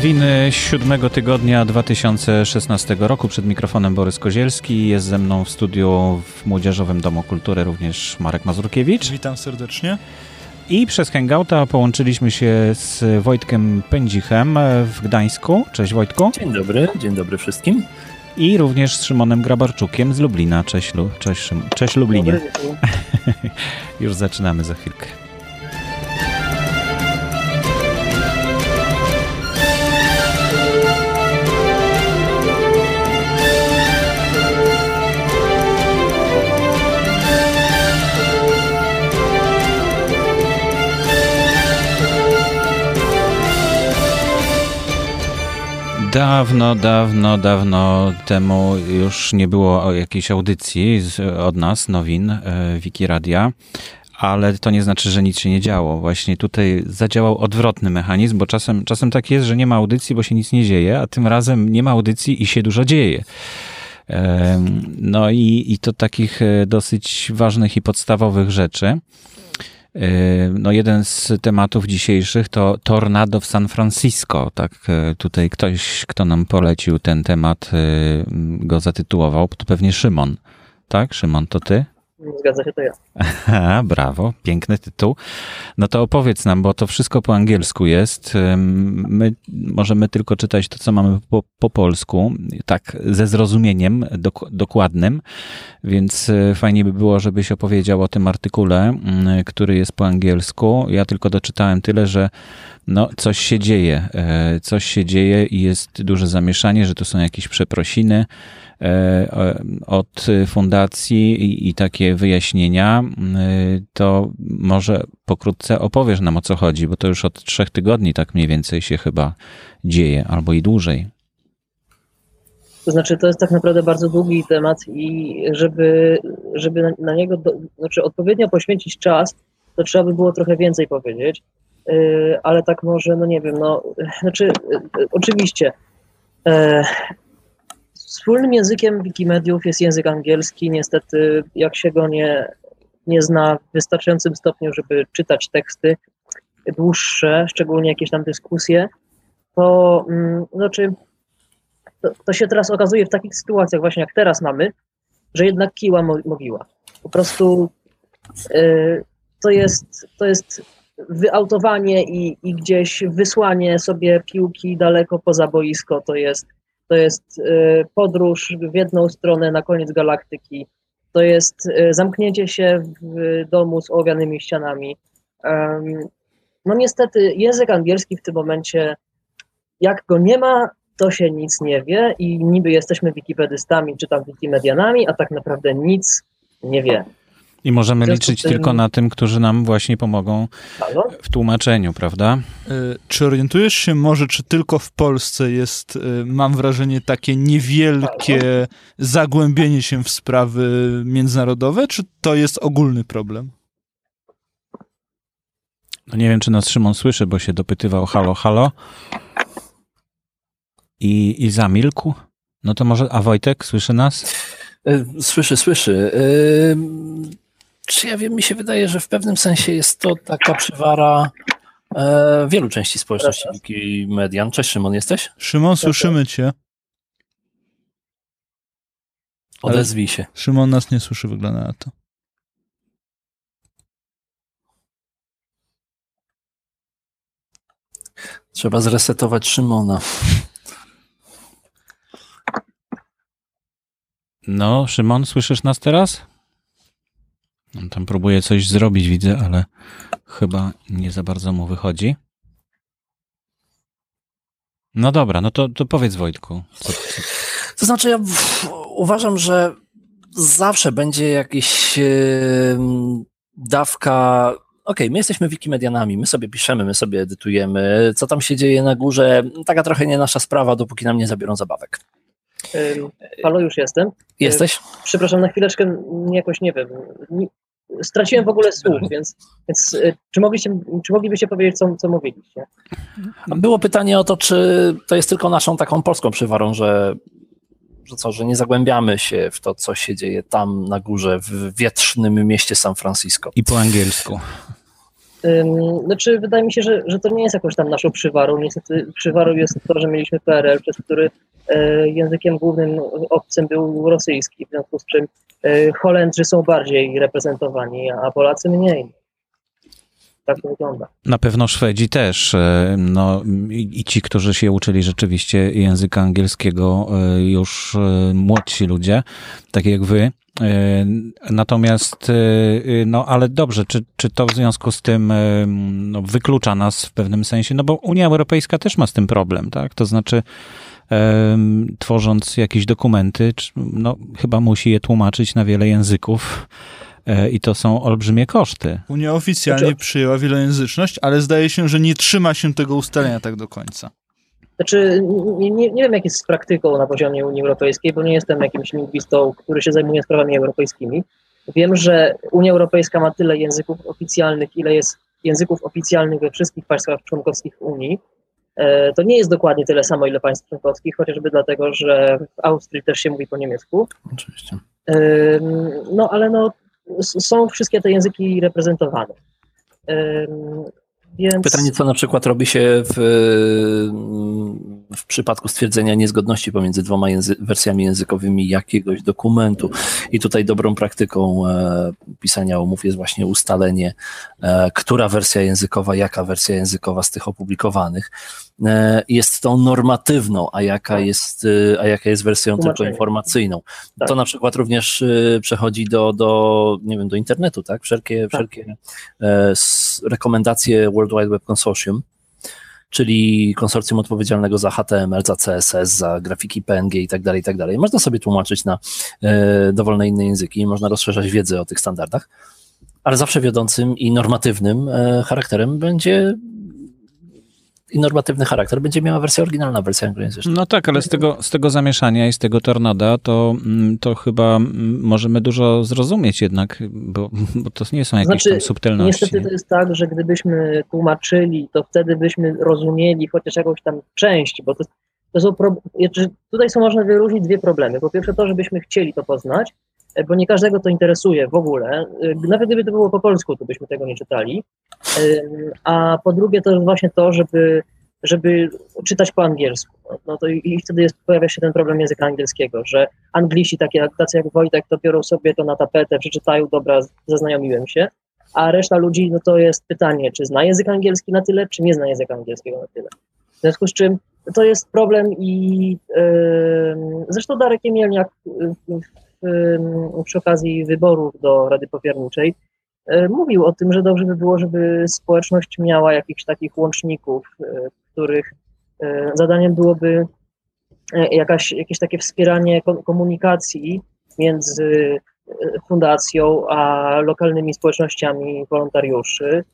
Nowiny siódmego tygodnia 2016 roku. Przed mikrofonem Borys Kozielski. Jest ze mną w studiu w Młodzieżowym Domu Kultury również Marek Mazurkiewicz. Witam serdecznie. I przez Hangouta połączyliśmy się z Wojtkiem Pędzichem w Gdańsku. Cześć Wojtku. Dzień dobry, dzień dobry wszystkim. I również z Szymonem Grabarczukiem z Lublina. Cześć, Lu cześć, cześć Lublinie. Już zaczynamy za chwilkę. Dawno, dawno, dawno temu już nie było jakiejś audycji od nas, nowin, e, Wiki Radia, ale to nie znaczy, że nic się nie działo. Właśnie tutaj zadziałał odwrotny mechanizm, bo czasem, czasem tak jest, że nie ma audycji, bo się nic nie dzieje, a tym razem nie ma audycji i się dużo dzieje. No i, i to takich e, dosyć ważnych i podstawowych rzeczy. No jeden z tematów dzisiejszych to tornado w San Francisco. Tak, tutaj ktoś, kto nam polecił ten temat, go zatytułował, to pewnie Szymon. Tak, Szymon, to ty? Zgadza się, to ja. Aha, brawo, piękny tytuł. No to opowiedz nam, bo to wszystko po angielsku jest. My możemy tylko czytać to, co mamy po, po polsku, tak ze zrozumieniem dok dokładnym, więc e, fajnie by było, żebyś opowiedział o tym artykule, który jest po angielsku. Ja tylko doczytałem tyle, że no, coś się dzieje, e, coś się dzieje i jest duże zamieszanie, że to są jakieś przeprosiny od fundacji i, takie wyjaśnienia, to może pokrótce opowiesz nam o co chodzi, bo to już od trzech tygodni tak mniej więcej się chyba dzieje, albo i dłużej. To znaczy, to jest tak naprawdę bardzo długi temat i żeby, żeby na, na niego, do, znaczy odpowiednio poświęcić czas, to trzeba by było trochę więcej powiedzieć, yy, ale tak może, no nie wiem, no, znaczy, yy, oczywiście, yy, Wspólnym językiem Wikimediów jest język angielski. Niestety, jak się go nie, nie zna w wystarczającym stopniu, żeby czytać teksty dłuższe, szczególnie jakieś tam dyskusje, to mm, znaczy, to, to, się teraz okazuje w takich sytuacjach, właśnie jak teraz mamy, że jednak kiła mogiła. Po prostu yy, to, jest, to jest wyautowanie i, i gdzieś wysłanie sobie piłki daleko poza boisko. To jest to jest y, podróż w jedną stronę na koniec galaktyki, to jest y, zamknięcie się w domu z owianymi ścianami. No niestety język angielski w tym momencie, jak go nie ma, to się nic nie wie i niby jesteśmy wikipedystami czy tam wikimedianami, a tak naprawdę nic nie wie. I możemy liczyć tym... tylko na tym, którzy nam właśnie pomogą Halo? w tłumaczeniu, prawda? Y, czy orientujesz się może, czy tylko w Polsce jest, y, mam wrażenie, takie niewielkie Halo? zagłębienie się w sprawy międzynarodowe, czy to jest ogólny problem? No nie wiem, czy nas Szymon słyszy, bo się dopytywał halo, halo. I, i zamilkł. No to może, a Wojtek, słyszy nas? Słyszy, słyszy czy ja wiem, mi się wydaje, że w pewnym sensie jest to taka przywara e, wielu części społeczności Wikimedian. Cześć Szymon, jesteś? Szymon, słyszymy cię. Odezwij się. Szymon nas nie słyszy, wygląda na to. Trzeba zresetować Szymona. No, Szymon, słyszysz nas teraz? On tam próbuje coś zrobić, widzę, ale chyba nie za bardzo mu wychodzi. No dobra, no to, to powiedz Wojtku. Co, co... To znaczy, ja uważam, że zawsze będzie jakiś yy, dawka. Okej, okay, my jesteśmy wikimedianami, my sobie piszemy, my sobie edytujemy. Co tam się dzieje na górze, taka trochę nie nasza sprawa, dopóki nam nie zabiorą zabawek. Halo, już jestem. Jesteś? Przepraszam, na chwileczkę jakoś nie wiem. straciłem w ogóle słuch, więc, więc czy, mogliście, czy moglibyście powiedzieć, co, co mówiliście? Było pytanie o to, czy to jest tylko naszą taką polską przywarą, że, że co, że nie zagłębiamy się w to, co się dzieje tam na górze, w wietrznym mieście San Francisco. I po angielsku. Znaczy, wydaje mi się, że, że to nie jest jakoś tam naszą przywarą. Niestety przywarą jest to, że mieliśmy PRL, przez który e, językiem głównym obcym był rosyjski, w związku z czym e, Holendrzy są bardziej reprezentowani, a Polacy mniej. Tak to wygląda. Na pewno Szwedzi też. E, no, i, ci, którzy się uczyli rzeczywiście języka angielskiego, już młodsi ludzie, tak jak wy, E, natomiast, e, no ale dobrze, czy, czy to w związku z tym e, no, wyklucza nas w pewnym sensie? No bo Unia Europejska też ma z tym problem, tak? To znaczy, tworząc jakieś dokumenty, no chyba musi je tłumaczyć na wiele języków. I to są olbrzymie koszty. Unia oficjalnie znaczy... przyjęła wielojęzyczność, ale zdaje się, że nie trzyma się tego ustalenia tak do końca. Znaczy, nie, nie, nie wiem, jak jest z praktyką na poziomie Unii Europejskiej, bo nie jestem jakimś lingwistą, który się zajmuje sprawami europejskimi. Wiem, że Unia Europejska ma tyle języków oficjalnych, ile jest języków oficjalnych we wszystkich państwach członkowskich Unii. E, to nie jest dokładnie tyle samo, ile państw członkowskich, chociażby dlatego, że w Austrii też się mówi po niemiecku. Oczywiście. No, ale no, są wszystkie te języki reprezentowane. Więc... Pytanie, co na przykład robi się w, w przypadku stwierdzenia niezgodności pomiędzy dwoma języ wersjami językowymi jakiegoś dokumentu. I tutaj dobrą praktyką e, pisania umów jest właśnie ustalenie, e, która wersja językowa, jaka wersja językowa z tych opublikowanych E, jest tą normatywną, a jaka tak. jest, e, a jaka jest wersją tylko informacyjną. Tak. To na przykład również e, przechodzi do, do, nie wiem, do internetu, tak? Wszelkie, tak. wszelkie rekomendacje World Wide Web Consortium, czyli konsorcjum odpowiedzialnego za HTML, za CSS, za grafiki PNG i tak dalej, i tak dalej. Można sobie tłumaczyć na dowolne inne języki, można rozszerzać wiedzę o tych standardach, ale zawsze wiodącym i normatywnym charakterem będzie i normatywny charakter będzie miała wersja oryginalna, wersja anglojęzyczna. No tak, ale z tego, z tego zamieszania i z tego tornada to, mm, to chyba mm, możemy dużo zrozumieć jednak, bo, bo to nie są jakieś znaczy, tam subtelności. Niestety to jest tak, że gdybyśmy tłumaczyli, to wtedy byśmy rozumieli chociaż jakąś tam część, bo to, to są pro... tutaj są można wyróżnić dwie problemy. Po pierwsze to, żebyśmy chcieli to poznać, bo nie każdego to interesuje w ogóle. E, nawet gdyby to było po polsku, to byśmy tego nie czytali. E, a po drugie to właśnie to, żeby, żeby czytać po angielsku. No, no to i, wtedy jest, pojawia się ten problem języka angielskiego, że Anglisi, takie, tacy jak Wojtek, to biorą sobie to na tapetę, przeczytają, dobra, zaznajomiłem się, a reszta ludzi, no to jest pytanie, czy zna język angielski na tyle, czy nie zna języka angielskiego na tyle. W związku z czym to jest problem i yy, zresztą Darek Jemielniak przy okazji wyborów do Rady Powierniczej e, mówił o tym, że dobrze by było, żeby społeczność miała jakichś takich łączników, e, których e, zadaniem byłoby jakaś, jakieś takie wspieranie komunikacji między fundacją a lokalnymi społecznościami wolontariuszy.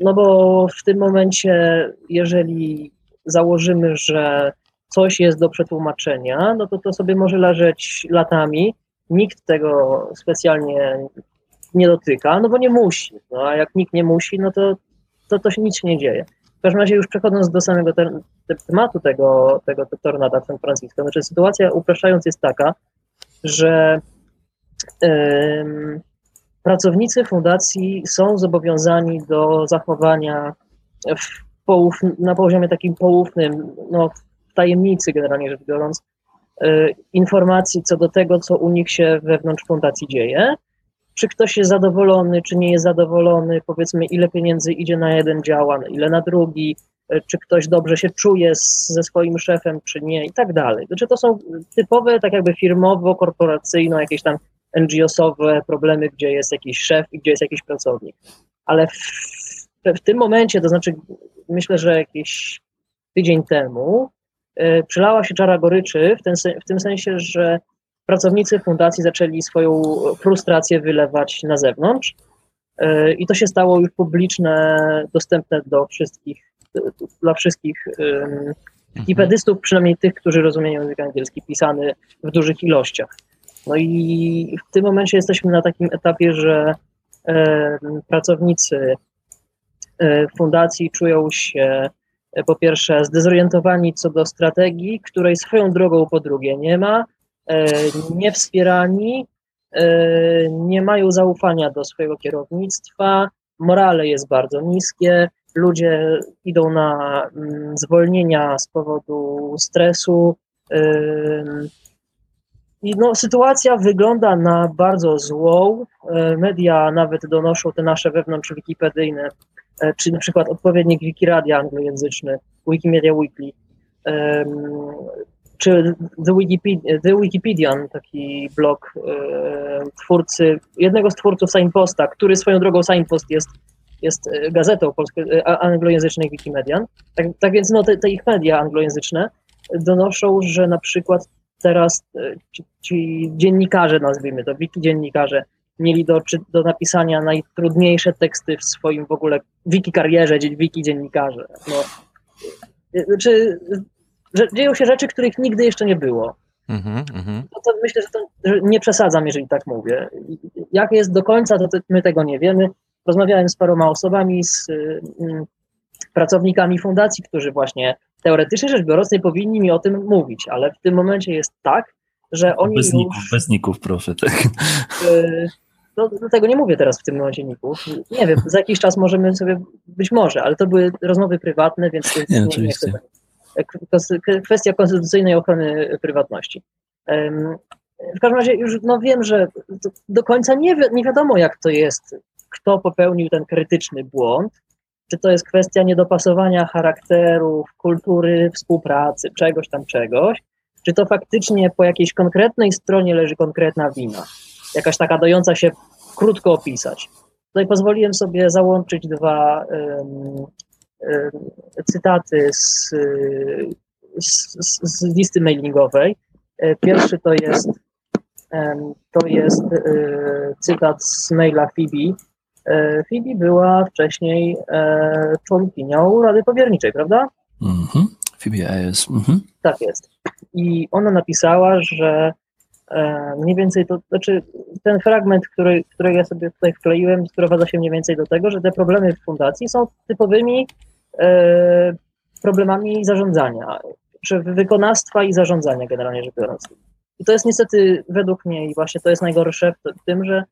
No bo w tym momencie, jeżeli założymy, że coś jest do przetłumaczenia, no to to sobie może leżeć latami nikt tego specjalnie nie dotyka, no bo nie musi. No a jak nikt nie musi, no to, to, to się nic nie dzieje. W każdym razie już przechodząc do samego te, te, tematu tego, tego tornada w San Francisco, znaczy sytuacja upraszczając jest taka, że ym, pracownicy fundacji są zobowiązani do zachowania w na poziomie takim poufnym, no, w tajemnicy generalnie rzecz biorąc, informacji co do tego, co u nich się wewnątrz fundacji dzieje. Czy ktoś jest zadowolony, czy nie jest zadowolony, powiedzmy, ile pieniędzy idzie na jeden dział, ile na drugi, e, czy ktoś dobrze się czuje z, ze swoim szefem, czy nie, i tak dalej. Znaczy, to są typowe, tak jakby firmowo, korporacyjno, jakieś tam NGO-sowe problemy, gdzie jest jakiś szef i gdzie jest jakiś pracownik. Ale w, w tym momencie, to znaczy, myślę, że jakiś tydzień temu, E, przelała się czara goryczy w, ten, w tym sensie, że pracownicy fundacji zaczęli swoją frustrację wylewać na zewnątrz e, i to się stało już publiczne, dostępne do wszystkich, dla wszystkich mhm. wikipedystów, przynajmniej tych, którzy rozumieją język angielski, pisany w dużych ilościach. No i w tym momencie jesteśmy na takim etapie, że pracownicy e, fundacji czują się po pierwsze zdezorientowani co do strategii, której swoją drogą po drugie nie ma, e, niewspierani, e, nie mają zaufania do swojego kierownictwa, morale jest bardzo niskie, ludzie idą na mm, zwolnienia z powodu stresu. I no, sytuacja wygląda na bardzo złą. E, media nawet donoszą te nasze wewnątrz wikipedyjne, e, czy na przykład odpowiednik Wikiradia anglojęzyczny, Wikimedia Weekly, czy The, Wikipedia, The Wikipedian, taki blog e, twórcy, jednego z twórców Signposta, który swoją drogą Signpost jest, jest gazetą polską, anglojęzycznej Wikimedian. Tak, tak więc no, te, te ich media anglojęzyczne donoszą, że na przykład teraz e, ci, ci dziennikarze, nazwijmy to, wiki dziennikarze, mieli do, czy, do napisania najtrudniejsze teksty w swoim w ogóle wiki karierze, wiki dziennikarze. No, e, znaczy, że dzieją się rzeczy, których nigdy jeszcze nie było. Mm -hmm. no to myślę, że, to, że nie przesadzam, jeżeli tak mówię. Jak jest do końca, to, my tego nie wiemy. Rozmawiałem z paroma osobami, z mm, pracownikami fundacji, którzy właśnie teoretycznie rzecz biorąc nie powinni mi o tym mówić, ale w tym momencie jest tak, że oni bez ników, już, bez ników proszę, tak. Yy, no, tego nie mówię teraz w tym momencie ników. Nie wiem, za jakiś czas możemy sobie, być może, ale to były rozmowy prywatne, więc nie, nie, nie chcę. Kwestia konstytucyjnej ochrony prywatności. W każdym razie już no, wiem, że do końca nie, wi nie wiadomo, jak to jest, kto popełnił ten krytyczny błąd, czy to jest kwestia niedopasowania charakterów, kultury, współpracy, czegoś tam, czegoś, czy to faktycznie po jakiejś konkretnej stronie leży konkretna wina, jakaś taka dająca się krótko opisać. Tutaj pozwoliłem sobie załączyć dwa um, um, cytaty z, z, z, listy mailingowej. E, pierwszy to jest, um, to jest e, cytat z maila Phoebe, Phoebe była wcześniej e, członkinią Rady Powierniczej, prawda? Mhm. Phoebe jest. Mhm. Tak jest. I ona napisała, że mniej więcej to, znaczy ten fragment, który, który ja sobie tutaj wkleiłem, sprowadza się mniej więcej do tego, że te problemy w fundacji są typowymi e, problemami zarządzania, czy wykonawstwa i zarządzania generalnie rzecz biorąc. I to jest niestety według mnie i właśnie to jest najgorsze w tym, że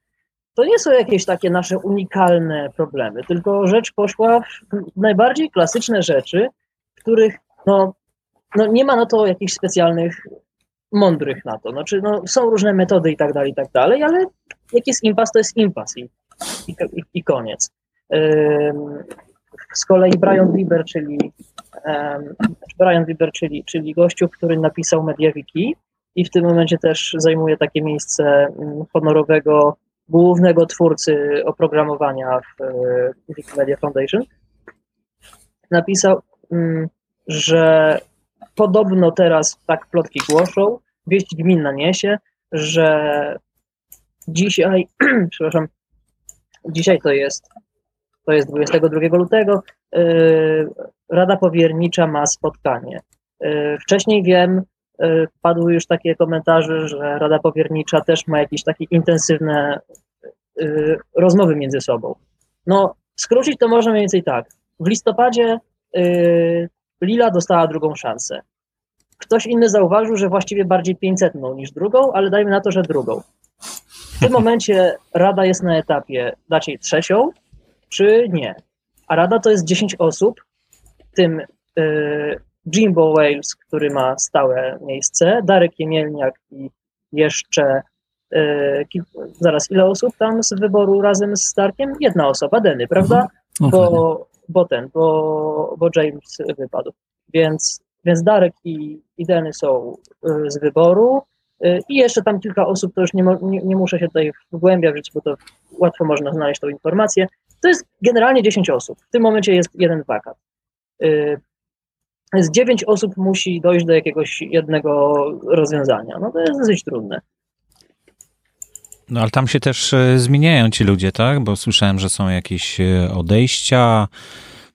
to nie są jakieś takie nasze unikalne problemy, tylko rzecz poszła w najbardziej klasyczne rzeczy, których no, no nie ma na to jakichś specjalnych mądrych na to. Znaczy, no, są różne metody i tak dalej, i tak dalej, ale jak jest impas, to jest impas i, i, i koniec. Z kolei Brian Weber, czyli Brian Weber, czyli, czyli gościu, który napisał Mediawiki i w tym momencie też zajmuje takie miejsce mm, honorowego głównego twórcy oprogramowania w Wikimedia Foundation, napisał, mm, że podobno teraz tak plotki głoszą, wieść gminna niesie, że dzisiaj, przepraszam, dzisiaj to jest, to jest 22 lutego, yy, Rada Powiernicza ma spotkanie. Yy, wcześniej wiem, yy, padły już takie komentarze, że Rada Powiernicza też ma jakieś takie intensywne Y, rozmowy między sobą. No, skrócić to można mniej więcej tak. W listopadzie y, Lila dostała drugą szansę. Ktoś inny zauważył, że właściwie bardziej 500 niż drugą, ale dajmy na to, że drugą. W tym momencie Rada jest na etapie dać jej trzecią, czy nie. A Rada to jest 10 osób, w tym y, Jimbo Wales, który ma stałe miejsce, Darek Jemielniak i jeszcze E, zaraz, ile osób tam z wyboru razem z Starkiem? Jedna osoba, Denny, prawda? Mhm. Bo, bo ten, bo, bo James wypadł. Więc, więc Darek i, i Denny są e, z wyboru. E, I jeszcze tam kilka osób, to już nie, nie, nie muszę się tutaj wgłębiać, bo to łatwo można znaleźć tą informację. To jest generalnie 10 osób. W tym momencie jest jeden wakat. Z 9 osób musi dojść do jakiegoś jednego rozwiązania. No to jest dosyć trudne. No ale tam się też zmieniają ci ludzie, tak? Bo słyszałem, że są jakieś odejścia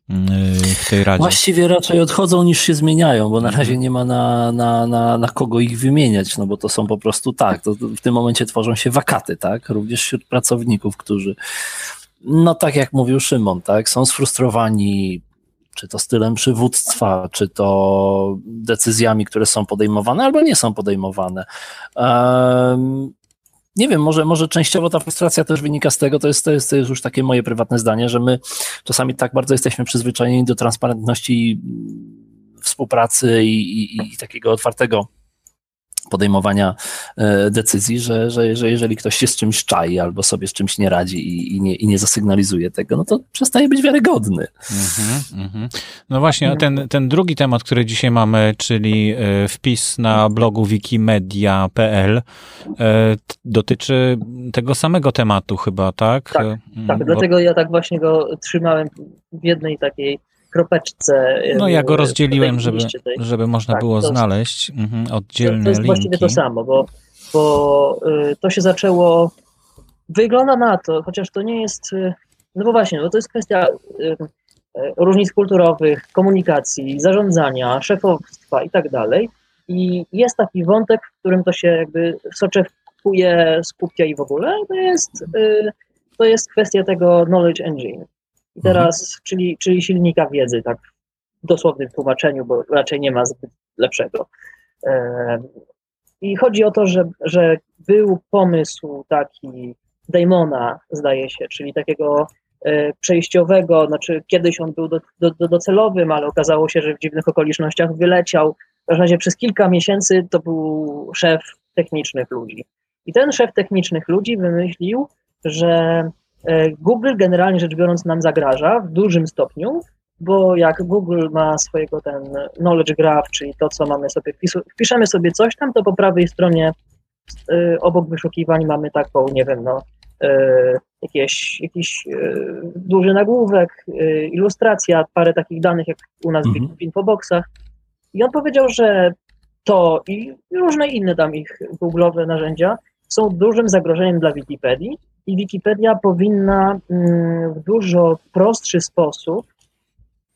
w tej radzie. Właściwie raczej odchodzą niż się zmieniają, bo na razie nie ma na, na, na, na kogo ich wymieniać, no bo to są po prostu tak, to w tym momencie tworzą się wakaty, tak? Również wśród pracowników, którzy no tak jak mówił Szymon, tak, są sfrustrowani czy to stylem przywództwa, czy to decyzjami, które są podejmowane albo nie są podejmowane. Nie wiem, może, może częściowo ta frustracja też wynika z tego, to jest, to, jest, to jest już takie moje prywatne zdanie, że my czasami tak bardzo jesteśmy przyzwyczajeni do transparentności współpracy i, i, i takiego otwartego podejmowania e, decyzji, że, że, że jeżeli ktoś się z czymś czai albo sobie z czymś nie radzi i, i, nie, i nie zasygnalizuje tego, no to przestaje być wiarygodny. Mm-hmm, mm-hmm. No właśnie, ten, ten drugi temat, który dzisiaj mamy, czyli e, wpis na blogu wikimedia.pl e, dotyczy tego samego tematu chyba, tak? Tak, tak Bo... dlatego ja tak właśnie go trzymałem w jednej takiej kropeczce. No ja go rozdzieliłem, żeby, żeby można tak, było to, znaleźć mhm, oddzielne To jest linki. właściwie to samo, bo, bo y, to się zaczęło, wygląda na to, chociaż to nie jest, y, no bo właśnie, bo to jest kwestia y, różnic kulturowych, komunikacji, zarządzania, szefostwa i tak dalej. I jest taki wątek, w którym to się jakby soczewkuje, skupia i w ogóle, to jest, to jest kwestia tego knowledge engine. I teraz, mhm. czyli, czyli silnika wiedzy, tak w dosłownym tłumaczeniu, bo raczej nie ma zbyt lepszego. I chodzi o to, że, że był pomysł taki Damona, zdaje się, czyli takiego e, przejściowego, znaczy kiedyś on był do, do, do docelowym, ale okazało się, że w dziwnych okolicznościach wyleciał. W każdym razie przez kilka miesięcy to był szef technicznych ludzi. I ten szef technicznych ludzi wymyślił, że Google generalnie rzecz biorąc nam zagraża w dużym stopniu, bo jak Google ma swojego ten knowledge graph, czyli to, co mamy sobie, wpiszemy sobie coś tam, to po prawej stronie y, obok wyszukiwań mamy taką, nie wiem, no, y, jakieś, jakiś y, duży nagłówek, ilustracja, parę takich danych, jak u nas mhm. w infoboxach. I on powiedział, że to i różne inne tam ich Google'owe narzędzia są dużym zagrożeniem dla Wikipedii, i Wikipedia powinna mm, w dużo prostszy sposób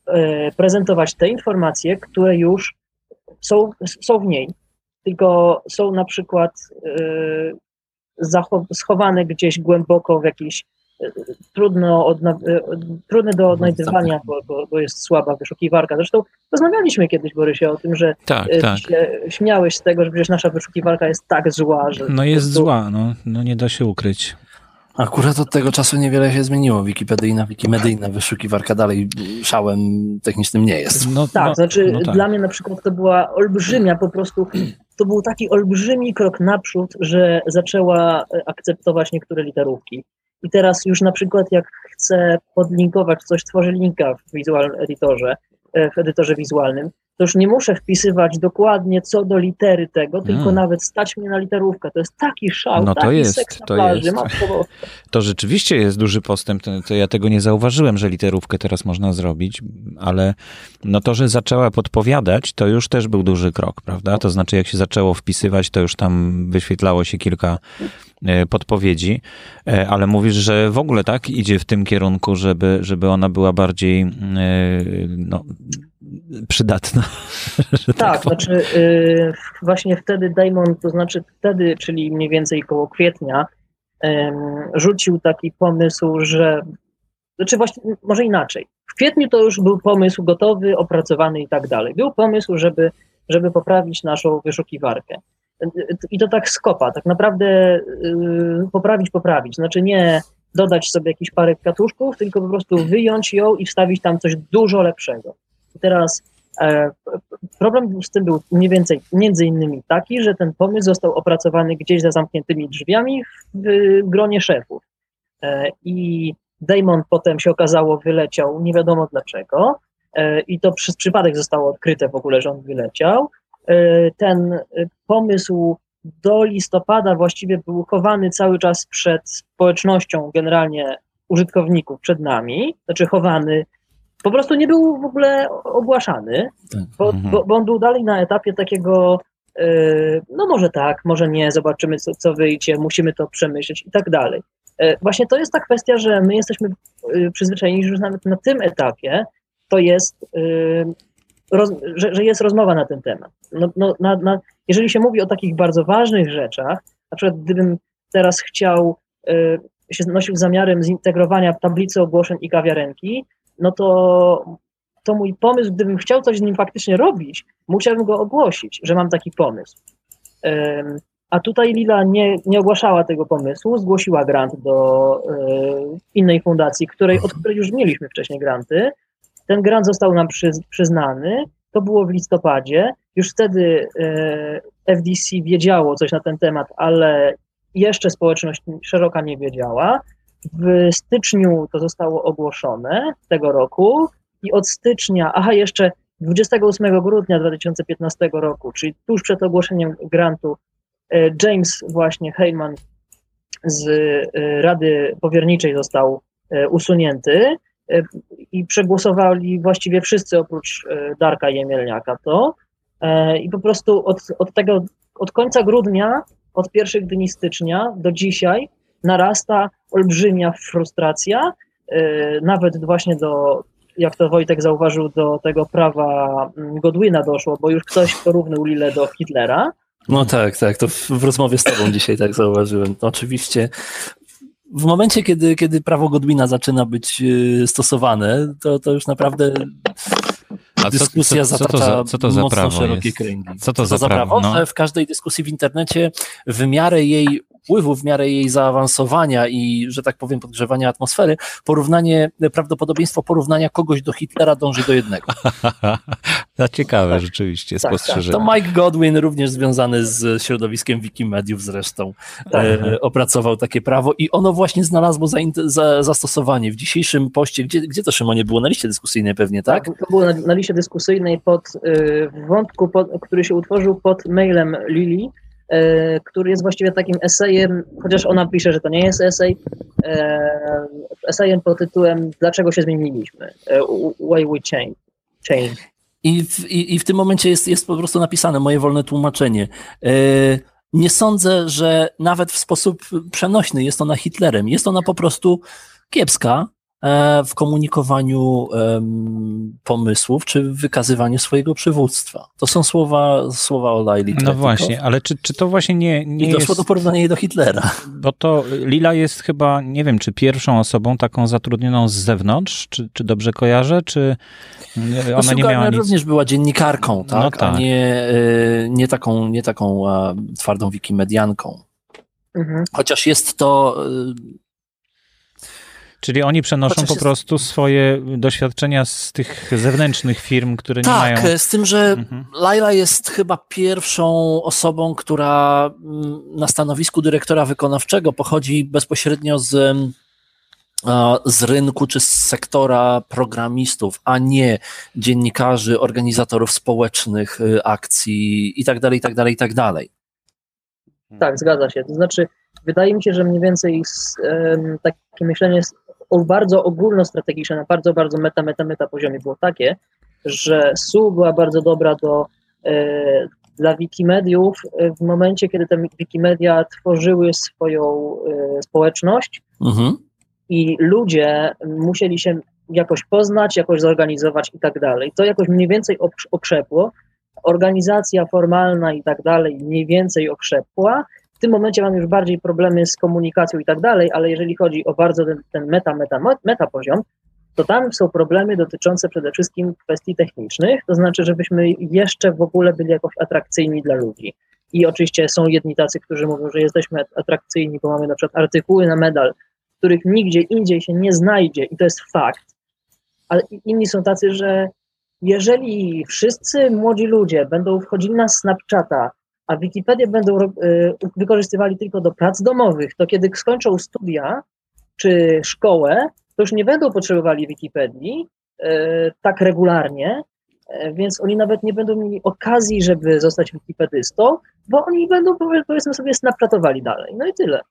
e, prezentować te informacje, które już są, są w niej, tylko są na przykład e, schowane gdzieś głęboko w jakiś e, trudno, odna, trudne do odnajdywania, bo, bo, bo, jest słaba wyszukiwarka. Zresztą rozmawialiśmy kiedyś, Borysie, o tym, że tak, tak. śmiałeś z tego, że przecież nasza wyszukiwarka jest tak zła, że... No jest prostu... zła, no, no nie da się ukryć. Akurat od tego czasu niewiele się zmieniło. Wikipedyjna, wikimedyjna wyszukiwarka dalej szałem technicznym nie jest. No, tak, no, znaczy no tak. dla mnie na przykład to była olbrzymia po prostu, to był taki olbrzymi krok naprzód, że zaczęła akceptować niektóre literówki. I teraz już na przykład jak chcę podlinkować coś, tworzę linka w Visual Editorze, e, w edytorze wizualnym, to już nie muszę wpisywać dokładnie co do litery tego, tylko hmm. nawet stać mnie na literówkę. To jest taki szał, no to taki jest, seks na to plaży, jest. To rzeczywiście jest duży postęp. To, to, ja tego nie zauważyłem, że literówkę teraz można zrobić, ale no to, że zaczęła podpowiadać, to już też był duży krok, prawda? To znaczy, jak się zaczęło wpisywać, to już tam wyświetlało się kilka e, podpowiedzi, e, ale mówisz, że w ogóle tak idzie w tym kierunku, żeby, żeby ona była bardziej e, no, przydatna. tak, tak znaczy y, właśnie wtedy Damon, to znaczy wtedy, czyli mniej więcej koło kwietnia, y, rzucił taki pomysł, że znaczy właśnie, może inaczej. W kwietniu to już był pomysł gotowy, opracowany i tak dalej. Był pomysł, żeby, żeby poprawić naszą wyszukiwarkę. I to tak skopa, tak naprawdę y, poprawić, poprawić. Znaczy nie dodać sobie jakiś parę katuszków, tylko po prostu wyjąć ją i wstawić tam coś dużo lepszego. Teraz e, problem z tym był mniej więcej między innymi taki, że ten pomysł został opracowany gdzieś za zamkniętymi drzwiami w gronie szefów. E, I Damon potem się okazało wyleciał nie wiadomo dlaczego e, i to przez przypadek zostało odkryte w ogóle, że on wyleciał. Ten pomysł do listopada właściwie był chowany cały czas przed społecznością, generalnie użytkowników, przed nami, znaczy chowany po prostu nie był w ogóle ogłaszany, tak. bo, mhm. bo, bo, on był dalej na etapie takiego, yy, no może tak, może nie, zobaczymy co, co wyjdzie, musimy to przemyśleć i tak dalej. Yy, właśnie to jest ta kwestia, że my jesteśmy yy, przyzwyczajeni, że nawet na tym etapie to jest, roz, że, że, jest rozmowa na ten temat. No, no, na, na, jeżeli się mówi o takich bardzo ważnych rzeczach, na przykład gdybym teraz chciał się nosił zamiarem zintegrowania tablicy ogłoszeń i kawiarenki, no to, to mój pomysł, gdybym chciał coś z nim faktycznie robić, musiałbym go ogłosić, że mam taki pomysł. A tutaj Lila nie, nie ogłaszała tego pomysłu, zgłosiła grant do y, innej fundacji, której, od której już mieliśmy wcześniej granty. Ten grant został nam przy, przyznany. To było w listopadzie. Już wtedy y, FDC wiedziało coś na ten temat, ale jeszcze społeczność szeroka nie wiedziała. W styczniu to zostało ogłoszone tego roku i od stycznia, aha, jeszcze 28 grudnia 2015 roku, czyli tuż przed ogłoszeniem grantu, e, James właśnie Heyman z e, Rady Powierniczej został e, usunięty i przegłosowali właściwie wszyscy oprócz Darka Jemielniaka to. I po prostu od, od tego, od końca grudnia, od pierwszych dni stycznia do dzisiaj narasta olbrzymia frustracja, nawet właśnie do jak to Wojtek zauważył, do tego prawa mm, Godwina doszło, bo już ktoś porównał Lilę do Hitlera. No tak, tak, to w, w rozmowie z tobą dzisiaj tak zauważyłem. oczywiście w momencie, kiedy, kiedy prawo Godwina zaczyna być y, stosowane, to, to już naprawdę a dyskusja co, co, co, to za, co to za mocno prawo szerokie jest? kręgi. Co to, za, za prawo? No. Że w każdej dyskusji w internecie w miarę jej wpływu, w miarę jej zaawansowania i, że tak powiem, podgrzewania atmosfery, porównanie, prawdopodobieństwo porównania kogoś do Hitlera dąży do jednego. to ciekawe tak. rzeczywiście tak, spostrzeżenie. Tak. To Mike Godwin, również związany z środowiskiem Wikimediów zresztą, tak. e, opracował takie prawo i ono właśnie znalazło za, za, zastosowanie w dzisiejszym poście, gdzie, gdzie to Szymonie było? Na liście dyskusyjnej pewnie, tak? tak to było na, na liście dyskusyjnej pod y, wątku, pod, który się utworzył pod mailem Lili, który jest właściwie takim esejem, chociaż ona pisze, że to nie jest esej, e, esejem pod tytułem Dlaczego się zmieniliśmy? E, why we change. change. I w, i, I w tym momencie jest, jest po prostu napisane moje wolne tłumaczenie. Nie sądzę, że nawet w sposób przenośny jest ona Hitlerem. Jest ona po prostu kiepska, E, w komunikowaniu pomysłów, czy wykazywaniu swojego przywództwa. To są słowa, słowa o Laili. No właśnie, ale czy, czy to właśnie nie, nie I doszło jest... do porównania jej do Hitlera. Bo to Lila jest chyba, nie wiem, czy pierwszą osobą taką zatrudnioną z zewnątrz, czy, czy dobrze kojarzę, czy ona no, nie miała nic... również była dziennikarką, tak? No tak. a nie, e, nie taką, nie taką twardą wikimedianką. Mhm. Chociaż jest to e, Czyli oni przenoszą po prostu swoje doświadczenia z tych zewnętrznych firm, które tak, nie mają. Tak, z tym, że mhm. Laila jest chyba pierwszą osobą, która mm, na stanowisku dyrektora wykonawczego pochodzi bezpośrednio z, z rynku czy z sektora programistów, a nie dziennikarzy, organizatorów społecznych y, akcji i tak dalej, i tak dalej, i tak dalej. Tak, zgadza się. To znaczy, wydaje mi się, że mniej więcej takie myślenie bardzo ogólnostrategiczne, na bardzo, bardzo meta, meta, meta poziomie było takie, że SU była bardzo dobra do, e, dla Wikimediów w momencie, kiedy te Wikimedia tworzyły swoją e, społeczność mhm. i ludzie musieli się jakoś poznać, jakoś zorganizować i tak dalej. To jakoś mniej więcej okrzepło. Organizacja formalna i tak dalej mniej więcej okrzepła w tym momencie mam już bardziej problemy z komunikacją i tak dalej, ale jeżeli chodzi o bardzo ten, ten meta, meta, meta poziom, to tam są problemy dotyczące przede wszystkim kwestii technicznych, to znaczy, żebyśmy jeszcze w ogóle byli jakoś atrakcyjni dla ludzi. I oczywiście są jedni tacy, którzy mówią, że jesteśmy atrakcyjni, bo mamy na przykład artykuły na medal, których nigdzie indziej się nie znajdzie i to jest fakt. Ale inni są tacy, że jeżeli wszyscy młodzi ludzie będą wchodzili na Snapchata, a Wikipedię będą y, wykorzystywali tylko do prac domowych, to kiedy skończą studia czy szkołę, to już nie będą potrzebowali Wikipedii y, tak regularnie, y, więc oni nawet nie będą mieli okazji, żeby zostać wikipedystą, bo oni będą powiedzmy sobie snapchatowali dalej. No i tyle.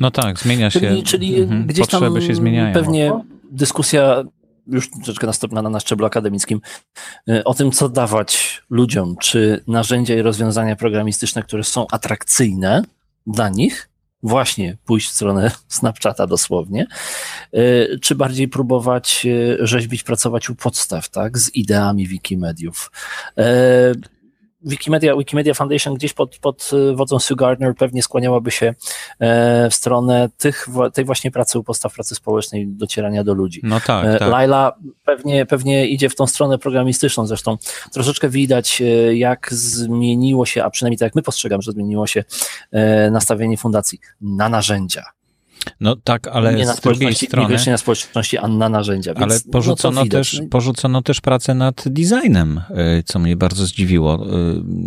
No tak, zmienia się. Czyli, czyli mhm. gdzieś tam się zmieniają. pewnie dyskusja już troszeczkę na, na, na szczeblu akademickim, y, o tym, co dawać ludziom, czy narzędzia i rozwiązania programistyczne, które są atrakcyjne dla nich, właśnie pójść w stronę Snapchata dosłownie, y, czy bardziej próbować y, rzeźbić, pracować u podstaw, tak, z ideami Wikimediów. Wikimedia, Wikimedia Foundation gdzieś pod, pod wodzą Sue Gardner pewnie skłaniałaby się w stronę tych, tej właśnie pracy u postaw pracy społecznej, docierania do ludzi. No tak, tak. Laila pewnie, pewnie idzie w tą stronę programistyczną, zresztą troszeczkę widać, jak zmieniło się, a przynajmniej tak jak my postrzegamy, że zmieniło się nastawienie fundacji na narzędzia no tak, ale nie z drugiej strony... Nie na społeczności, a na narzędzia. ale no porzucono, no też, porzucono też pracę nad designem, y, co mnie bardzo zdziwiło.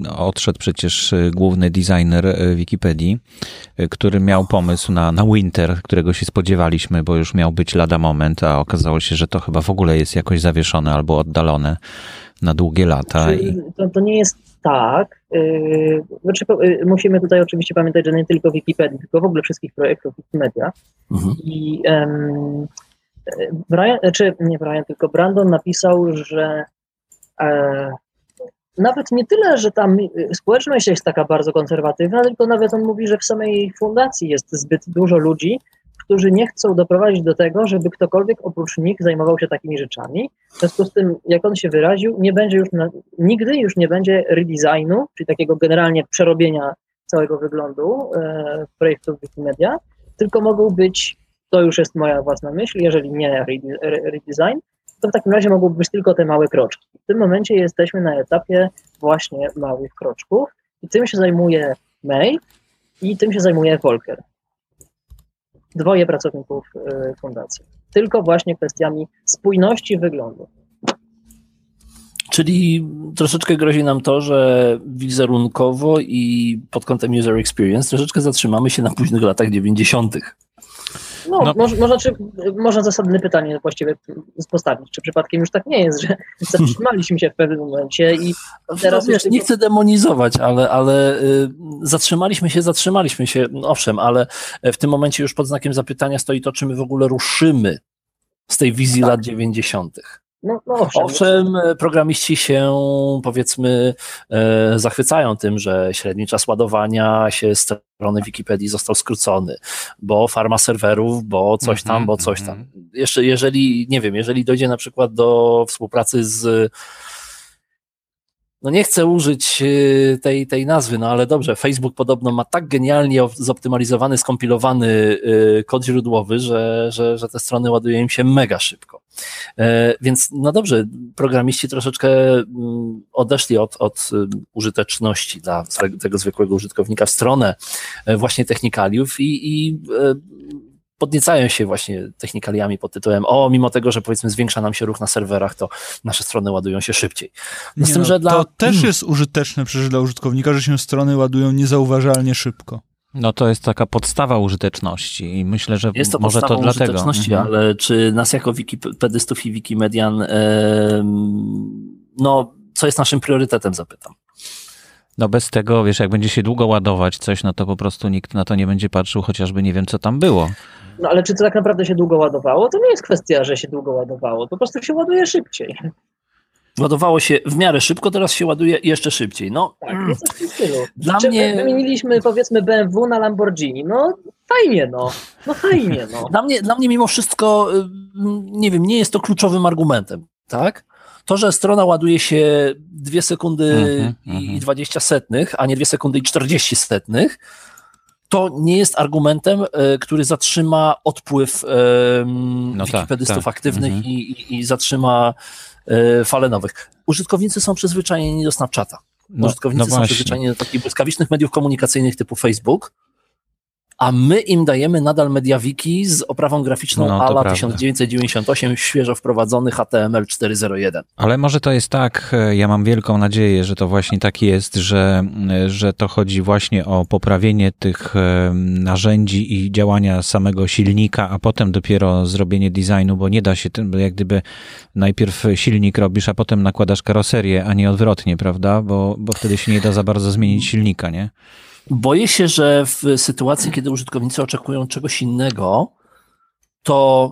Y, odszedł przecież y, główny designer Wikipedii, który miał pomysł na, na Winter, którego się spodziewaliśmy, bo już miał być lada moment, a okazało się, że to chyba w ogóle jest jakoś zawieszone albo oddalone na długie lata. To, to nie jest tak. Yy, znaczy, yy, musimy tutaj oczywiście pamiętać, że nie tylko Wikipedii, tylko w ogóle wszystkich projektów Wikimedia. Mhm. I um, Brian, czy nie Brian, tylko Brandon napisał, że e, nawet nie tyle, że tam społeczność jest taka bardzo konserwatywna, tylko nawet on mówi, że w samej fundacji jest zbyt dużo ludzi, którzy nie chcą doprowadzić do tego, żeby ktokolwiek oprócz nich zajmował się takimi rzeczami. W związku z tym, jak on się wyraził, nie będzie już, na, nigdy już nie będzie redesignu, czyli takiego generalnie przerobienia całego wyglądu e, projektów Wikimedia, tylko mogą być, to już jest moja własna myśl, jeżeli nie redesign, to w takim razie mogą być tylko te małe kroczki. W tym momencie jesteśmy na etapie właśnie małych kroczków i tym się zajmuje May i tym się zajmuje Volker dwoje pracowników y, fundacji. Tylko właśnie kwestiami spójności wyglądu. Czyli troszeczkę grozi nam to, że wizerunkowo i pod kątem user experience troszeczkę zatrzymamy się na późnych latach 90. No, no. Może, można, czy, można zasadne pytanie właściwie postawić, czy przypadkiem już tak nie jest, że zatrzymaliśmy się w pewnym momencie i teraz... No, wiesz, nie chcę demonizować, ale, ale y, zatrzymaliśmy się, zatrzymaliśmy się, no, owszem, ale w tym momencie już pod znakiem zapytania stoi to, czy my w ogóle ruszymy z tej wizji tak. lat 90. No, no owszem. owszem, programiści się powiedzmy e, zachwycają tym, że średni czas ładowania się strony Wikipedii został skrócony, bo farma serwerów, bo coś tam, bo coś tam. Mhm. Jeszcze jeżeli, nie wiem, jeżeli dojdzie na przykład do współpracy z no nie chcę użyć y, tej, tej nazwy, no ale dobrze, Facebook podobno ma tak genialnie zoptymalizowany, skompilowany y, kod źródłowy, że, że, że te strony ładują im się mega szybko. E, więc no dobrze, programiści troszeczkę mm, odeszli od, od y, użyteczności dla tego zwykłego użytkownika w stronę e, właśnie technikaliów i, i e, podniecają się właśnie technikaliami pod tytułem o, mimo tego, że powiedzmy zwiększa nam się ruch na serwerach, to nasze strony ładują się szybciej. No z tym, no, że dla... To też hmm. jest użyteczne przecież dla użytkownika, że się strony ładują niezauważalnie szybko. No to jest taka podstawa użyteczności i myślę, że jest to może to dlatego. użyteczności, mhm. ale czy nas jako wikipedystów i wikimedian, no co jest naszym priorytetem, zapytam. No bez tego, wiesz, jak będzie się długo ładować coś, no to po prostu nikt na to nie będzie patrzył, chociażby nie wiem, co tam było. No ale czy to tak naprawdę się długo ładowało? To nie jest kwestia, że się długo ładowało, po prostu się ładuje szybciej. Ładowało się w miarę szybko, teraz się ładuje jeszcze szybciej. No, tak, jest coś w stylu. Dla Czy mnie... Wymieniliśmy powiedzmy BMW na Lamborghini, no fajnie no, no fajnie no. Dla mnie, dla mnie mimo wszystko, y, nie wiem, nie jest to kluczowym argumentem, tak? To, że strona ładuje się 2 sekundy mm -hmm, i 20 mhm. setnych, a nie 2 sekundy i 40 setnych, to nie jest argumentem, e, który zatrzyma odpływ no wikipedystów tak, tak. aktywnych mm i, i, i, zatrzyma e, fale nowych. Użytkownicy są przyzwyczajeni do Snapchata. No, Użytkownicy no są przyzwyczajeni do takich błyskawicznych mediów komunikacyjnych typu Facebook, a my im dajemy nadal MediaWiki z oprawą graficzną no, ALA 1998, świeżo wprowadzony HTML 4.0.1. Ale może to jest tak, e, ja mam wielką nadzieję, że to właśnie tak jest, że, e, że to chodzi właśnie o poprawienie tych e, narzędzi i działania samego silnika, a potem dopiero zrobienie designu, bo nie da się tym, jak gdyby najpierw silnik robisz, a potem nakładasz karoserię, a nie odwrotnie, prawda? Bo, bo wtedy się nie da za bardzo zmienić silnika, nie? Boję się, że w sytuacji, kiedy użytkownicy oczekują czegoś innego, to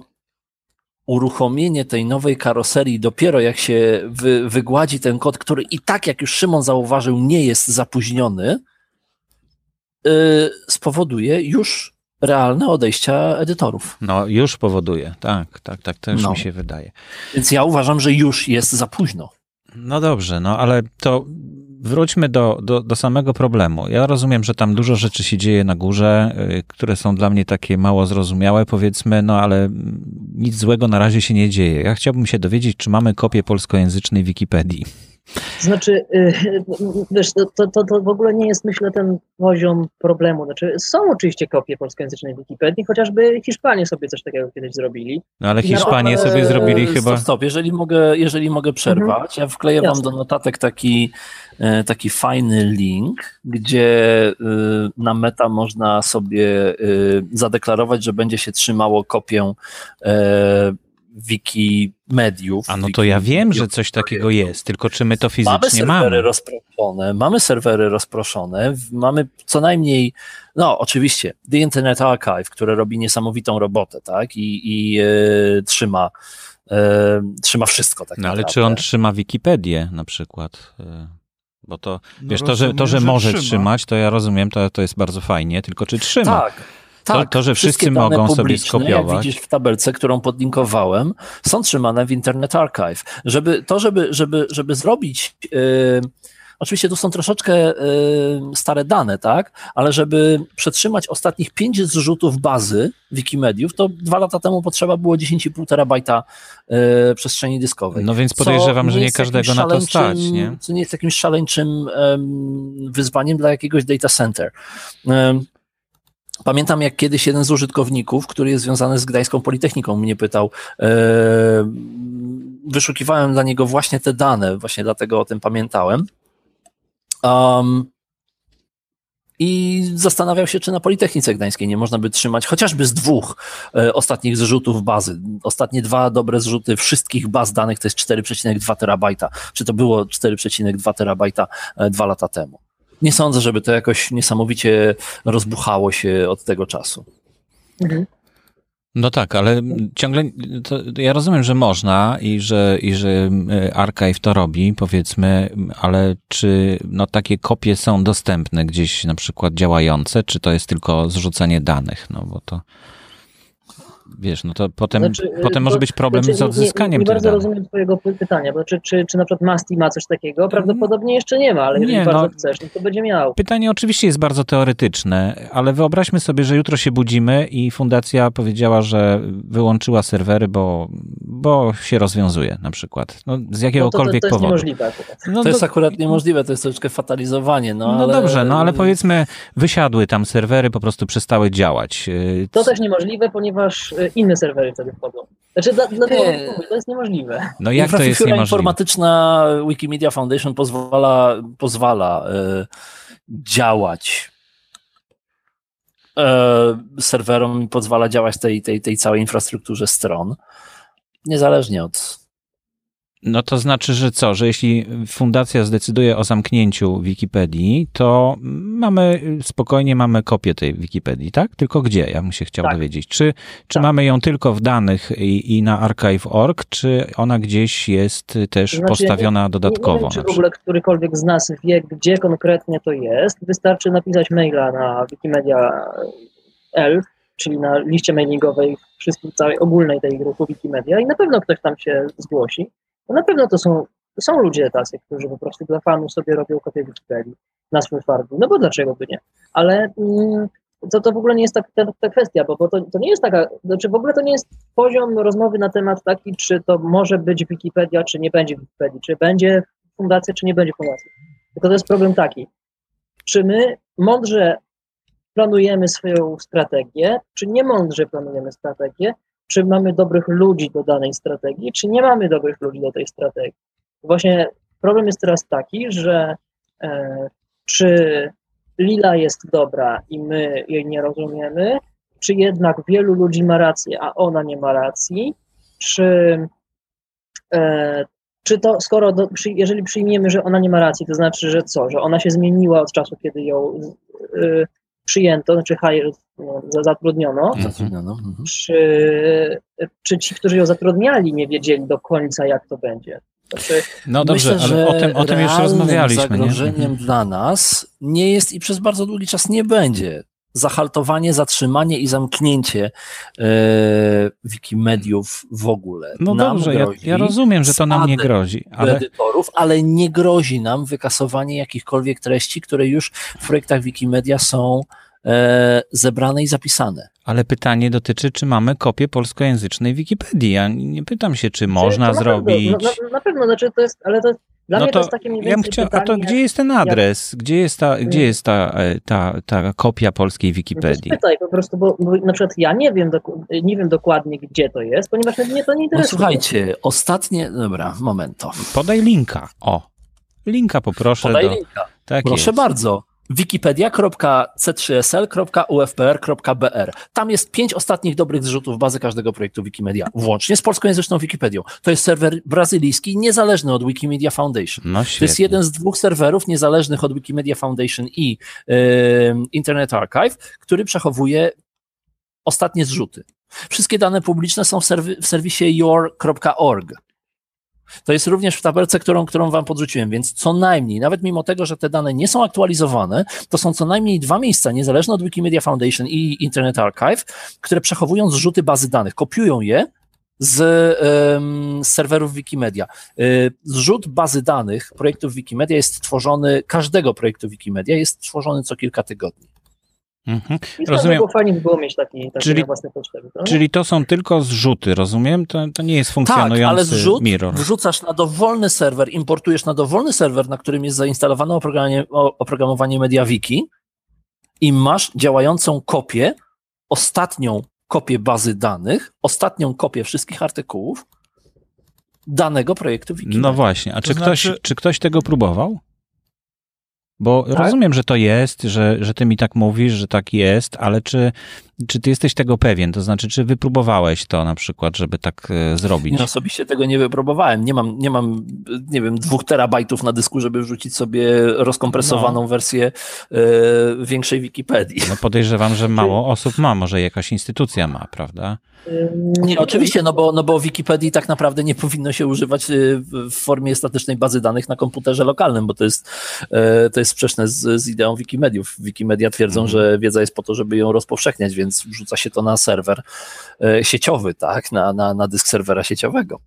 uruchomienie tej nowej karoserii dopiero jak się wy, wygładzi ten kod, który i tak, jak już Szymon zauważył, nie jest zapóźniony, yy, spowoduje już realne odejścia edytorów. No, już powoduje, tak, tak, tak, też no. mi się wydaje. Więc ja uważam, że już jest za późno. No dobrze, no ale to wróćmy do, do, do samego problemu. Ja rozumiem, że tam dużo rzeczy się dzieje na górze, y, które są dla mnie takie mało zrozumiałe, powiedzmy, no ale nic złego na razie się nie dzieje. Ja chciałbym się dowiedzieć, czy mamy kopię polskojęzycznej Wikipedii. Znaczy, y, wiesz, to, to, to w ogóle nie jest, myślę, ten poziom problemu. Znaczy, są oczywiście kopie polskojęzycznej Wikipedii, chociażby Hiszpanie sobie coś takiego kiedyś zrobili. No ale Hiszpanie no, sobie zrobili stop, chyba... Stop, jeżeli mogę, jeżeli mogę przerwać, mhm. ja wkleję Jasne. wam do notatek taki, e, taki fajny link, gdzie y, na meta można sobie y, zadeklarować, że będzie się trzymało kopię e, wiki mediów. A no to ja wiem, że coś takiego jest, tylko czy my to fizycznie mamy? Serwery mamy? Rozproszone, mamy serwery rozproszone, mamy co najmniej, no oczywiście, The Internet Archive, które robi niesamowitą robotę, tak, i, i e, trzyma e, trzyma wszystko. Tak no ale czy on trzyma Wikipedię na przykład? Bo to, no wiesz, to, że, to, że, że może trzyma. trzymać, to ja rozumiem, to, to jest bardzo fajnie, tylko czy trzyma? Tak. Tak, to, to, że wszyscy mogą sobie skopiować. Jak widzisz w tabelce, którą podlinkowałem, są trzymane w Internet Archive. Żeby to, żeby, żeby, żeby zrobić. Yy, Oczywiście tu są troszeczkę yy, stare dane, tak? Ale żeby przetrzymać ostatnich pięć zrzutów bazy Wikimediów, to dwa lata temu potrzeba było 10,5 terabajta yy, przestrzeni dyskowej. No więc podejrzewam, że nie każdego na to stać, nie? Co nie jest jakimś szaleńczym wyzwaniem dla jakiegoś data center. Pamiętam, jak kiedyś jeden z użytkowników, który jest związany z Gdańską Politechniką, mnie pytał. E, wyszukiwałem dla niego właśnie te dane, właśnie dlatego o tym pamiętałem. Um, i zastanawiał się, czy na Politechnice Gdańskiej nie można by trzymać chociażby z dwóch e, ostatnich zrzutów bazy. Ostatnie dwa dobre zrzuty wszystkich baz danych to jest 4,2 terabajta. Czy to było 4,2 terabajta e, dwa lata temu? nie sądzę, żeby to jakoś niesamowicie rozbuchało się od tego czasu. Mhm. No tak, ale ciągle ja rozumiem, że można i że, i że Archive to robi, powiedzmy, ale czy no, takie kopie są dostępne gdzieś na przykład działające, czy to jest tylko zrzucenie danych? No bo to wiesz, no to potem, znaczy, potem może być problem znaczy, z odzyskaniem nie, nie, nie bardzo danych. rozumiem twojego pytania, bo czy, czy, czy na przykład Masti ma coś takiego? Prawdopodobnie jeszcze nie ma, ale jeżeli nie, bardzo no, chcesz, no to będzie miał. Pytanie oczywiście jest bardzo teoretyczne, ale wyobraźmy sobie, że jutro się budzimy i fundacja powiedziała, że wyłączyła serwery, bo, bo się rozwiązuje na przykład. No, z jakiegokolwiek no to, to, to powodu. Jest niemożliwe akurat. No, to jest akurat niemożliwe, to jest troszeczkę fatalizowanie. No, no ale... dobrze, no ale powiedzmy wysiadły tam serwery, po prostu przestały działać. To też niemożliwe, ponieważ inne serwery wtedy wchodzą. Znaczy, dla, dlatego to jest niemożliwe. No jak to jest niemożliwe? informatyczna Wikimedia Foundation pozwala, pozwala e, działać e, serwerom i pozwala działać tej, tej, tej całej infrastrukturze stron, niezależnie od no to znaczy, że co, że jeśli fundacja zdecyduje o zamknięciu Wikipedii, to mamy, spokojnie mamy kopię tej Wikipedii, tak? Tylko gdzie? Ja bym się chciał tak. dowiedzieć. Czy, czy tak. mamy ją tylko w danych i, i na archive.org, czy ona gdzieś jest też znaczy, postawiona nie, dodatkowo? Nie wiem, czy w ogóle którykolwiek z nas wie, gdzie konkretnie to jest. Wystarczy napisać maila na Wikimedia.l, czyli na liście mailingowej wszystkich, całej ogólnej tej grupy Wikimedia i na pewno ktoś tam się zgłosi. No na pewno to są, są ludzie tacy, którzy po prostu dla fanów sobie robią kopię Wikipedii na swój farby. No bo dlaczego by nie? Ale mm, to, to w ogóle nie jest ta, ta, ta kwestia, bo, bo to, to nie jest taka, znaczy w ogóle to nie jest poziom rozmowy na temat taki, czy to może być Wikipedia, czy nie będzie Wikipedii, czy będzie fundacja, czy nie będzie fundacji. Tylko to jest problem taki, czy my mądrze planujemy swoją strategię, czy nie mądrze planujemy strategię, czy mamy dobrych ludzi do danej strategii, czy nie mamy dobrych ludzi do tej strategii. Właśnie problem jest teraz taki, że e, czy Lila jest dobra i my jej nie rozumiemy, czy jednak wielu ludzi ma rację, a ona nie ma racji, czy, e, czy to skoro, do, przy, jeżeli przyjmiemy, że ona nie ma racji, to znaczy, że co, że ona się zmieniła od czasu, kiedy ją y, przyjęto, znaczy no, zatrudniono, mhm. zatrudniono. Mhm. Czy, czy ci, którzy ją zatrudniali, nie wiedzieli do końca, jak to będzie. Znaczy, no dobrze, myślę, ale o tym, o tym już rozmawialiśmy. zagrożeniem nie? Mhm. dla nas nie jest i przez bardzo długi czas nie będzie zahaltowanie, zatrzymanie i zamknięcie e, Wikimediów w ogóle. No nam dobrze, ja, ja rozumiem, że to nam nie grozi, ale edytorów, ale nie grozi nam wykasowanie jakichkolwiek treści, które już w projektach Wikimedia są e, zebrane i zapisane. Ale pytanie dotyczy, czy mamy kopię polskojęzycznej Wikipedii. Ja nie pytam się, czy To można na zrobić. Pewno, no, na, na pewno, znaczy to jest, ale to dla No mnie to to jest takie mniej ja bym więcej chciał, a pytanie, to gdzie jest ten adres? Gdzie jest ta, gdzie Mm. jest ta, e, ta, ta kopia polskiej No Wikipedii? spytaj po prostu, bo, bo na przykład ja nie wiem, doku- nie wiem dokładnie, gdzie to jest, ponieważ mnie to nie No interesuje. słuchajcie, ostatnie, dobra, momento. Podaj linka. O. Linka poproszę Podaj do. linka. Tak Proszę jest. bardzo. wikipedia.c3sl.ufpr.br. Tam jest pięć ostatnich dobrych zrzutów bazy każdego projektu Wikimedia, włącznie z polskojęzyczną Wikipedią. To jest serwer brazylijski, niezależny od Wikimedia Foundation. No To jest jeden z dwóch serwerów niezależnych od Wikimedia Foundation i e, Internet Archive, który przechowuje ostatnie zrzuty. Wszystkie dane publiczne są w, w serwisie your.org. To jest również w tabelce, którą, którą wam podrzuciłem, więc co najmniej, nawet mimo tego, że te dane nie są aktualizowane, to są co najmniej dwa miejsca, niezależne od Wikimedia Foundation i Internet Archive, które przechowują zrzuty bazy danych, kopiują je z, z serwerów Wikimedia. Y, Zrzut bazy danych projektów Wikimedia jest tworzony, każdego projektu Wikimedia jest tworzony co kilka tygodni. Mhm. I rozumiem. Było fajnie by było mieć taki, taki Czyli- na własne potrzeby. No? Czyli to są tylko zrzuty, rozumiem? To, to nie jest Tak, funkcjonujący ale zrzut mirror. wrzucasz na dowolny serwer, importujesz na dowolny serwer, na którym jest zainstalowane oprogramowanie, oprogramowanie MediaWiki i masz działającą kopię, ostatnią kopię bazy danych, ostatnią kopię wszystkich artykułów danego projektu Wikimedia. No właśnie, a To czy, ktoś, znaczy- czy ktoś tego próbował? Bo Tak? rozumiem, że to jest, że, że ty mi tak mówisz, że tak jest, ale czy, czy ty jesteś tego pewien? To znaczy, czy wypróbowałeś to na przykład, żeby tak e, zrobić? Ja osobiście tego nie wypróbowałem. Nie mam, nie mam, nie wiem, dwóch terabajtów na dysku, żeby wrzucić sobie rozkompresowaną wersję e, większej Wikipedii. No podejrzewam, że mało osób ma, może jakaś instytucja ma, prawda? Nie, oczywiście, no bo, no bo Wikipedii tak naprawdę nie powinno się używać y, w- formie statycznej bazy danych na komputerze lokalnym, bo to jest, e, to jest sprzeczne z, z ideą Wikimediów. Wikimedia twierdzą, Mhm. że wiedza jest po to, żeby ją rozpowszechniać, więc wrzuca się to na serwer e, sieciowy, tak, na, na, na dysk serwera sieciowego.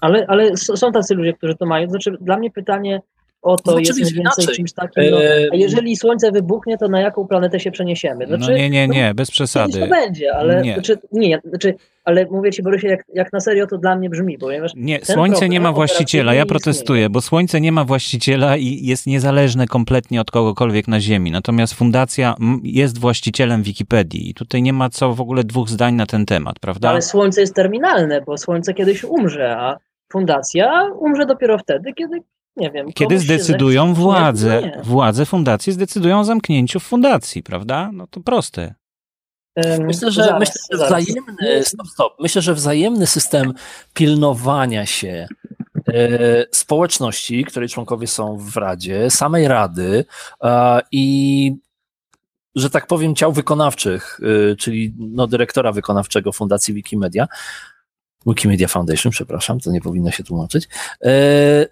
Ale, ale są tacy ludzie, którzy to mają. Znaczy, dla mnie pytanie o to No jest mniej więcej inaczej. czymś takim, no, E, a jeżeli Słońce wybuchnie, to na jaką planetę się przeniesiemy? Znaczy, No nie, nie, no, nie, bez przesady. to będzie, ale Nie. Znaczy, nie, znaczy, ale mówię ci Borysie, jak, jak na serio to dla mnie brzmi, ponieważ Nie, Słońce nie ma właściciela. Ja protestuję, bo Słońce nie ma właściciela i jest niezależne kompletnie od kogokolwiek na Ziemi. Natomiast fundacja jest właścicielem Wikipedii i tutaj nie ma co w ogóle dwóch zdań na ten temat, prawda? Ale Słońce jest terminalne, bo Słońce kiedyś umrze, a fundacja umrze dopiero wtedy, kiedy, nie wiem, Kiedy zdecydują zechce- władze, Nie, nie. władze fundacji zdecydują o zamknięciu fundacji, prawda? No to proste. Myślę, że, zaraz, myślę, że wzajemny, stop, stop. Myślę, że wzajemny system pilnowania się e, społeczności, której członkowie są w Radzie, samej Rady e, i że tak powiem, ciał wykonawczych, e, czyli no, dyrektora wykonawczego Fundacji Wikimedia, Wikimedia Foundation, przepraszam, to nie powinno się tłumaczyć, e,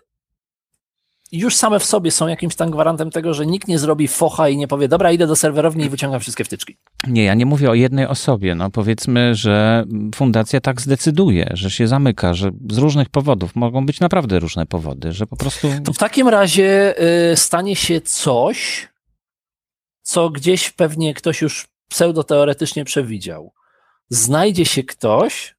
już same w sobie są jakimś tam gwarantem tego, że nikt nie zrobi focha i nie powie, dobra, idę do serwerowni i wyciągam wszystkie wtyczki. Nie, ja nie mówię o jednej osobie. No powiedzmy, że fundacja tak zdecyduje, że się zamyka, że z różnych powodów, mogą być naprawdę różne powody, że po prostu... To w takim razie y, stanie się coś, co gdzieś pewnie ktoś już pseudoteoretycznie przewidział. Znajdzie się ktoś,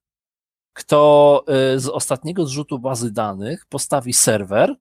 kto y, z ostatniego zrzutu bazy danych postawi serwer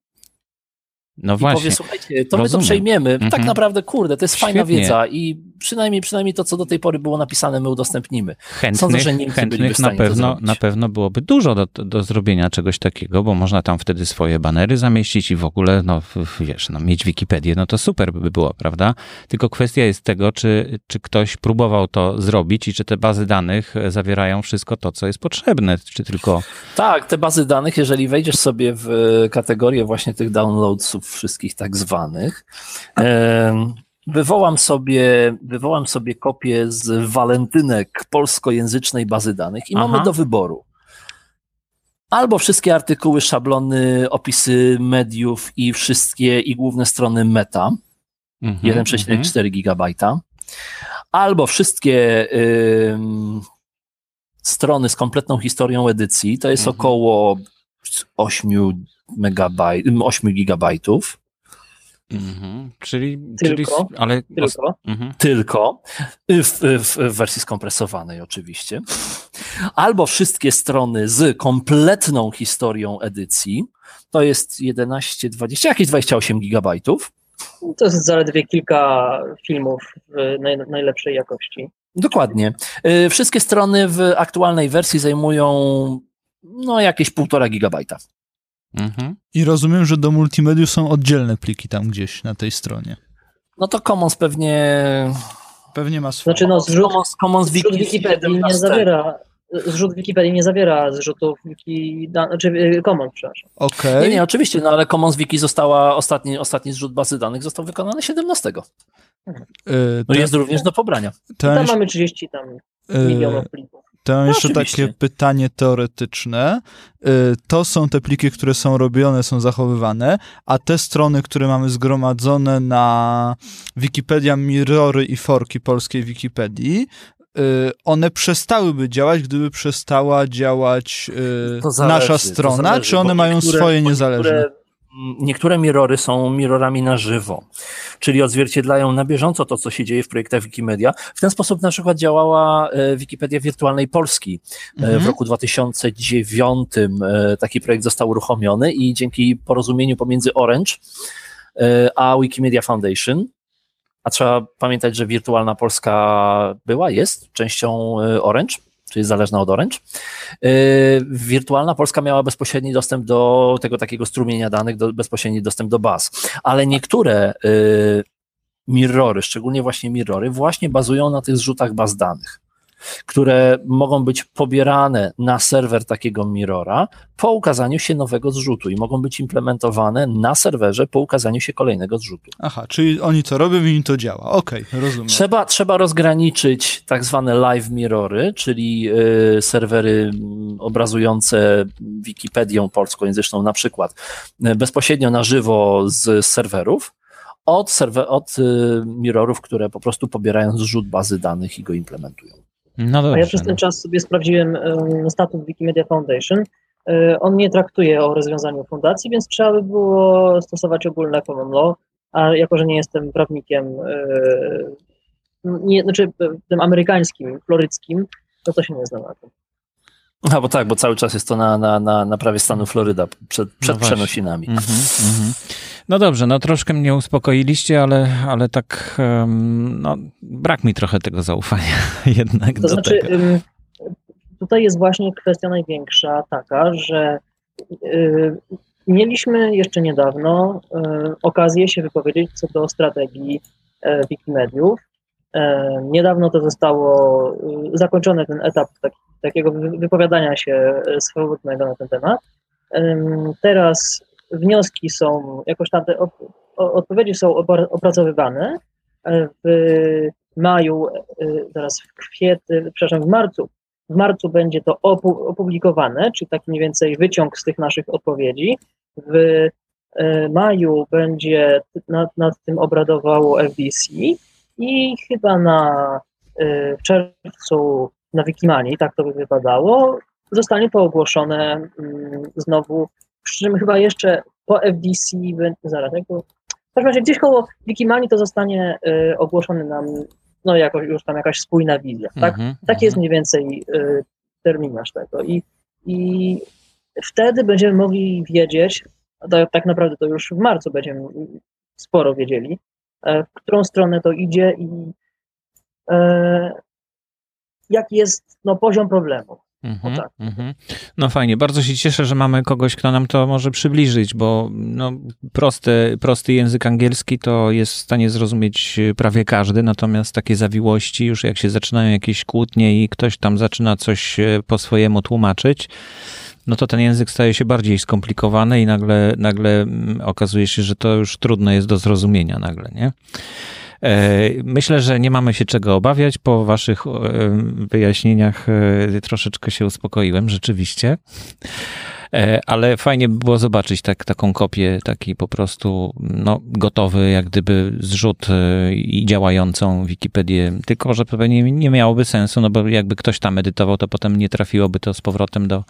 No i właśnie. powie, słuchajcie, to my Rozumiem. to przejmiemy. Tak Mhm. naprawdę, kurde, to jest fajna Świetnie. wiedza i przynajmniej, przynajmniej to, co do tej pory było napisane, my udostępnimy. Chętnych, Sądzę, że Niemcy chętnych na pewno, na pewno byłoby dużo do, do zrobienia czegoś takiego, bo można tam wtedy swoje banery zamieścić i w ogóle, no wiesz, no, mieć Wikipedię, no to super by było, prawda? Tylko kwestia jest tego, czy, czy ktoś próbował to zrobić i czy te bazy danych zawierają wszystko to, co jest potrzebne, czy tylko... Tak, te bazy danych, jeżeli wejdziesz sobie w kategorię właśnie tych downloadsów wszystkich tak zwanych, wywołam sobie, wywołam sobie kopię z walentynek polskojęzycznej bazy danych i Aha. mamy do wyboru. Albo wszystkie artykuły, szablony, opisy mediów i wszystkie i główne strony meta, Mhm, mhm. 1,4 gigabajta. albo wszystkie ym, strony z kompletną historią edycji, to jest Mhm. około 8 megabaj, 8 gigabajtów, Mhm. Czyli, Tylko? czyli, ale Tylko. Mhm. tylko w, w, w wersji skompresowanej oczywiście, albo wszystkie strony z kompletną historią edycji, to jest 11, 20, jakieś 28 gigabajtów. To jest zaledwie kilka filmów w naj, najlepszej jakości. Dokładnie. Y, Wszystkie strony w aktualnej wersji zajmują no jakieś półtora gigabajta. Mhm. I rozumiem, że do multimediów są oddzielne pliki tam gdzieś na tej stronie. No to Commons pewnie... Pewnie ma swoje. Znaczy no zrzut, Commons, Commons zrzut Wiki Wikipedii nie 17. zawiera zrzut Wikipedii nie zawiera zrzutów Wiki, da- znaczy y, Commons, przepraszam. Okej. Nie, nie, oczywiście, no ale Commons Wiki została, ostatni, ostatni zrzut bazy danych został wykonany 17. Y, No jest również do pobrania. to Tam jeszcze- mamy 30 tam y, milionów plików. To No, jeszcze oczywiście. takie pytanie teoretyczne. Y, To są te pliki, które są robione, są zachowywane, a te strony, które mamy zgromadzone na Wikipedia Mirrory i forki polskiej Wikipedii, y, one przestałyby działać, gdyby przestała działać y, nasza strona, zależy, czy one mają niektóre- swoje niezależne? Niektóre, mirrory są mirrorami na żywo, czyli odzwierciedlają na bieżąco to, co się dzieje w projektach Wikimedia. W ten sposób na przykład działała e, Wikipedia Wirtualnej Polski. E, W Mhm. roku 2009 e, taki projekt został uruchomiony i dzięki porozumieniu pomiędzy Orange a Wikimedia Foundation, a trzeba pamiętać, że Wirtualna Polska była, jest częścią Orange, czy jest zależna od Orange. E, Wirtualna Polska miała bezpośredni dostęp do tego takiego strumienia danych, do, bezpośredni dostęp do baz, ale niektóre e, mirrory, szczególnie właśnie mirrory, właśnie bazują na tych zrzutach baz danych które mogą być pobierane na serwer takiego mirrora po ukazaniu się nowego zrzutu i mogą być implementowane na serwerze po ukazaniu się kolejnego zrzutu. Aha, czyli oni to robią i im to działa. Okej, rozumiem. Trzeba, trzeba rozgraniczyć tak zwane live mirrory, czyli y, serwery mm, obrazujące Wikipedię polskojęzyczną na przykład y, bezpośrednio na żywo z serwerów, od, serwer, od y, mirrorów, które po prostu pobierają zrzut bazy danych i go implementują. No A dobrze. ja przez ten no. czas sobie sprawdziłem em, statut Wikimedia Foundation. E, On nie traktuje o rozwiązaniu fundacji, więc trzeba by było stosować ogólne common law, a jako, że nie jestem prawnikiem e, nie, znaczy e, tym amerykańskim, floryckim, no to się nie znam na tym. A bo tak, bo cały czas jest to na, na, na, na prawie stanu Floryda przed, przed No przenosinami. Mhm, mhm. No dobrze, no troszkę mnie uspokoiliście, ale, ale tak em, no, brak mi trochę tego zaufania jednak To do znaczy, tego. ym, tutaj jest właśnie kwestia największa taka, że y, mieliśmy jeszcze niedawno y, okazję się wypowiedzieć co do strategii e, Wikimediów. E, Niedawno to zostało y, zakończony ten etap taki, takiego wy- wypowiadania się e, swobodnego na ten temat. Teraz wnioski są, jakoś tam te odpowiedzi są opra- opracowywane. E, W maju, y, zaraz w kwietniu, przepraszam, w marcu, w marcu będzie to opu- opublikowane, czyli taki mniej więcej wyciąg z tych naszych odpowiedzi. W maju będzie nad, nad tym obradowało FDC i chyba na w czerwcu na Wikimanii, tak to by wypadało, zostanie to ogłoszone mm, znowu, przy czym chyba jeszcze po FDC, zaraz, jak to, w każdym razie gdzieś koło Wikimanii to zostanie y, ogłoszony nam, no jakoś, już tam jakaś spójna wizja, tak? Mhm, Taki jest mhm. mniej więcej y, terminarz tego i, i wtedy będziemy mogli wiedzieć, to, tak naprawdę to już w marcu będziemy sporo wiedzieli, e, w którą stronę to idzie i e, jaki jest no, poziom problemu. Mhm, O tak. mhm. No fajnie, bardzo się cieszę, że mamy kogoś, kto nam to może przybliżyć, bo no, prosty, prosty język angielski to jest w stanie zrozumieć prawie każdy, natomiast takie zawiłości, już jak się zaczynają jakieś kłótnie i ktoś tam zaczyna coś e, po swojemu tłumaczyć, no to ten język staje się bardziej skomplikowany i nagle, nagle mm, okazuje się, że to już trudne jest do zrozumienia nagle, nie? E, Myślę, że nie mamy się czego obawiać. Po waszych e, wyjaśnieniach e, troszeczkę się uspokoiłem, rzeczywiście. Ale fajnie by było zobaczyć tak, taką kopię, taki po prostu no, gotowy, jak gdyby zrzut i działającą Wikipedię, tylko że pewnie nie miałoby sensu, no bo jakby ktoś tam edytował, to potem nie trafiłoby to z powrotem do,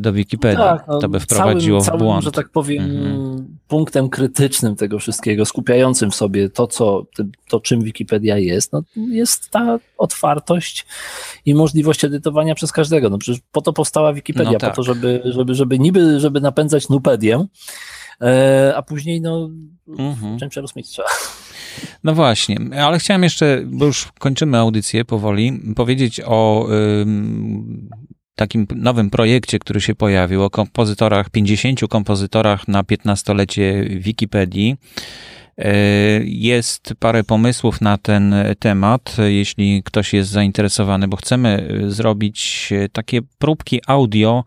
do Wikipedii. Tak, no, to by wprowadziło całym, w błąd. Całym, że tak powiem, mhm. Punktem krytycznym tego wszystkiego, skupiającym w sobie to, co, to czym Wikipedia jest, no, jest ta otwartość i możliwość edytowania przez każdego. No przecież po to powstała Wikipedia, no tak. po to, żeby, żeby, żeby niby, żeby napędzać Nupedię, e, a później no, mhm. czym przerozmieć trzeba. No właśnie, ale chciałem jeszcze, bo już kończymy audycję powoli, powiedzieć o takim nowym projekcie, który się pojawił, o kompozytorach, 50 kompozytorach na 15-lecie Wikipedii. E, jest parę pomysłów na ten temat, jeśli ktoś jest zainteresowany, bo chcemy zrobić takie próbki audio,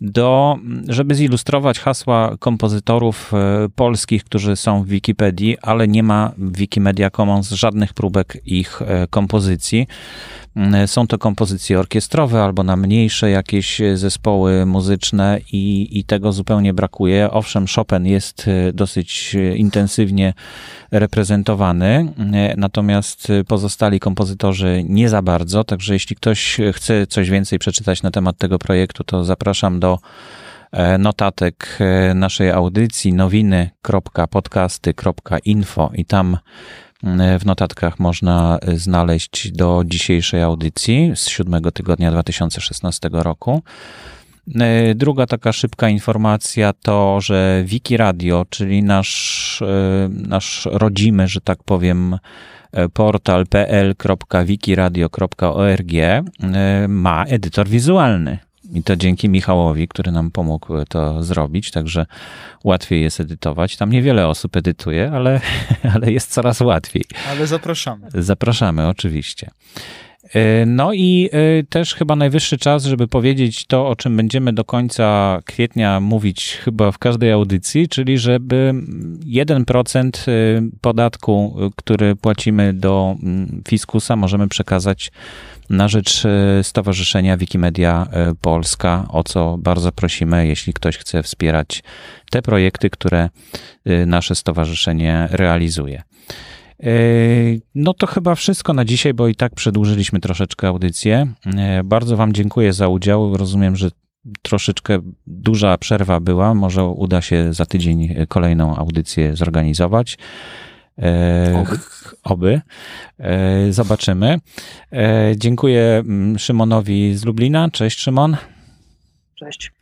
do, żeby zilustrować hasła kompozytorów e, polskich, którzy są w Wikipedii, ale nie ma w Wikimedia Commons żadnych próbek ich e, kompozycji. Mm, są to kompozycje orkiestrowe albo na mniejsze jakieś zespoły muzyczne i, i tego zupełnie brakuje. Owszem, Chopin jest e, dosyć intensywnie reprezentowany, natomiast pozostali kompozytorzy nie za bardzo, także jeśli ktoś chce coś więcej przeczytać na temat tego projektu, to zapraszam do e, notatek e, naszej audycji nowiny.podcasty.info i tam w notatkach można znaleźć do dzisiejszej audycji z siódmego tygodnia 2016 roku. E, druga taka szybka informacja to, że Wiki Radio, czyli nasz, e, nasz rodzimy, że tak powiem, portal pl.wikiradio.org ma edytor wizualny. I to dzięki Michałowi, który nam pomógł to zrobić, także łatwiej jest edytować. Tam niewiele osób edytuje, ale, ale jest coraz łatwiej. Ale zapraszamy. Zapraszamy, oczywiście. E, no i e, też chyba najwyższy czas, żeby powiedzieć to, o czym będziemy do końca kwietnia mówić chyba w każdej audycji, czyli żeby 1% e, podatku, który płacimy do mm, fiskusa, możemy przekazać na rzecz Stowarzyszenia Wikimedia Polska, o co bardzo prosimy, jeśli ktoś chce wspierać te projekty, które nasze stowarzyszenie realizuje. E, no to chyba wszystko na dzisiaj, bo i tak przedłużyliśmy troszeczkę audycję. E, bardzo Wam dziękuję za udział. Rozumiem, że troszeczkę duża przerwa była. Może uda się za tydzień kolejną audycję zorganizować. E, oby. Oby. Zobaczymy. Dziękuję mm, Szymonowi z Lublina. Cześć Szymon. Cześć.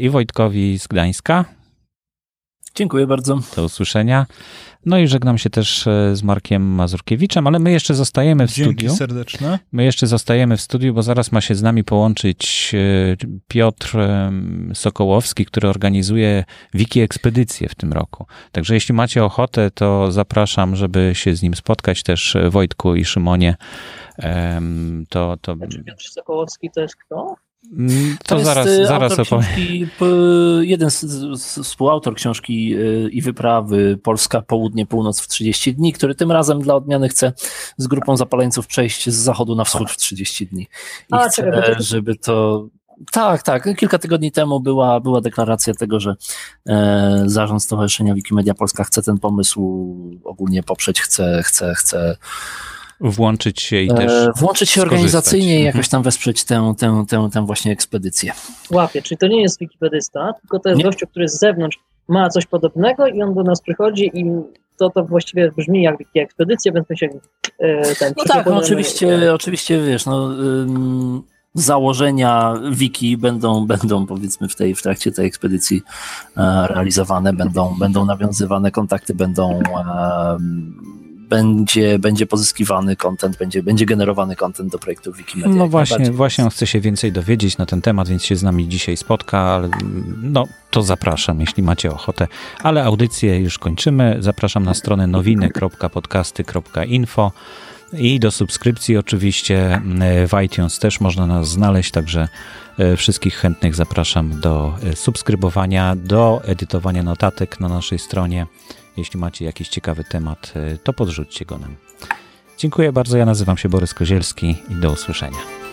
I Wojtkowi z Gdańska. Dziękuję bardzo. Do usłyszenia. No i żegnam się też e, z Markiem Mazurkiewiczem, ale my jeszcze zostajemy w Dzięki studiu. Dzięki serdeczne. My jeszcze zostajemy w studiu, bo zaraz ma się z nami połączyć e, Piotr Sokołowski, który organizuje Wiki Ekspedycję w tym roku. Także jeśli macie ochotę, to zapraszam, żeby się z nim spotkać też e, Wojtku i Szymonie. To, to... Znaczy Piotr Sokołowski to jest kto? To, to zaraz, jest zaraz opowiem. jeden z, z, współautor książki y, i wyprawy Polska Południe Północ w 30 dni, który tym razem dla odmiany chce z grupą zapaleńców przejść z zachodu na wschód w 30 dni. I A, chce, czekaj, żeby to tak, tak. Kilka tygodni temu była, była deklaracja tego, że e, zarząd Stowarzyszenia Wikimedia Polska chce ten pomysł ogólnie poprzeć, chce, chce, chce włączyć się i też. E, włączyć się organizacyjnie i jakoś tam wesprzeć tę, tę, tę, tę właśnie ekspedycję. Łapie, czyli to nie jest wikipedysta, tylko to jest nie. gościu, który z zewnątrz ma coś podobnego i on do nas przychodzi i to, to właściwie brzmi jak wiki ekspedycja, więc my się e, ten No tak, no oczywiście, oczywiście wiesz, no. Ym, założenia wiki będą, będą powiedzmy w, tej, w trakcie tej ekspedycji e, realizowane, będą, będą nawiązywane kontakty, będą e, będzie, będzie pozyskiwany content, będzie, będzie generowany content do projektu Wikimedia. No właśnie, właśnie on chce się więcej dowiedzieć na ten temat, więc się z nami dzisiaj spotka, ale no to zapraszam, jeśli macie ochotę. Ale audycję już kończymy. Zapraszam na stronę nowiny.podcasty.info i do subskrypcji oczywiście w iTunes też można nas znaleźć, także e, wszystkich chętnych zapraszam do e, subskrybowania, do edytowania notatek na naszej stronie. Jeśli macie jakiś ciekawy temat, e, to podrzućcie go nam. Dziękuję bardzo. Ja nazywam się Borys Kozielski i do usłyszenia.